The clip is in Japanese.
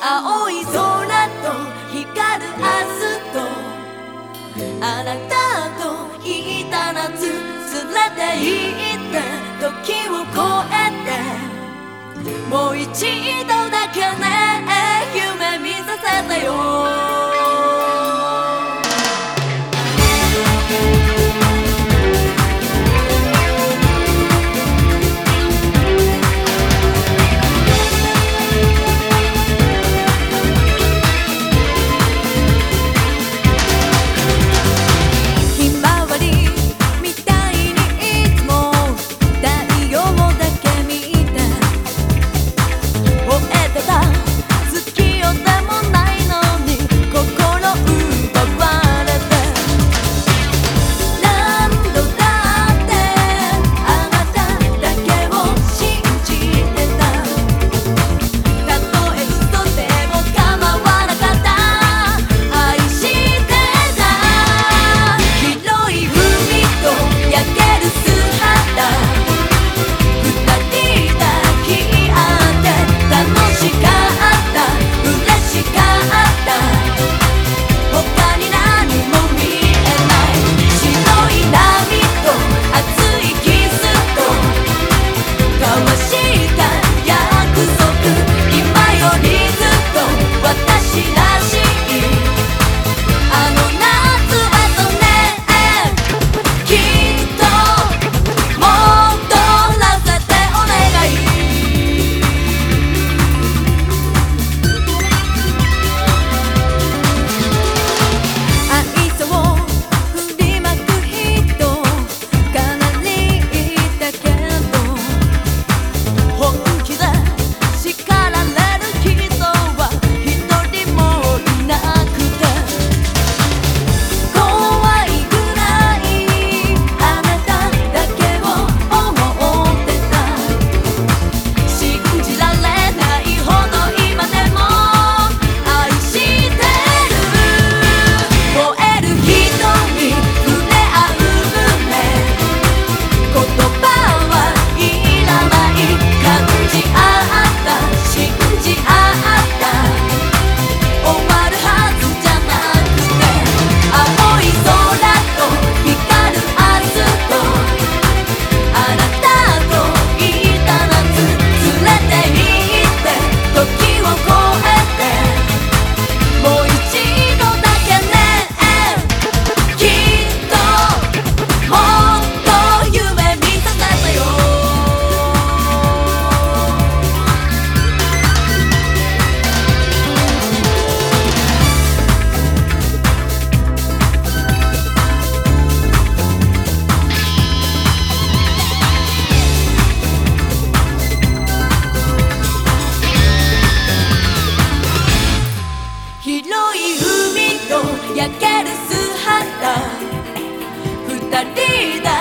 青い空と光る明日とあなたといた夏連れて行って時を越えてもう一度焼ける素肌。二人だ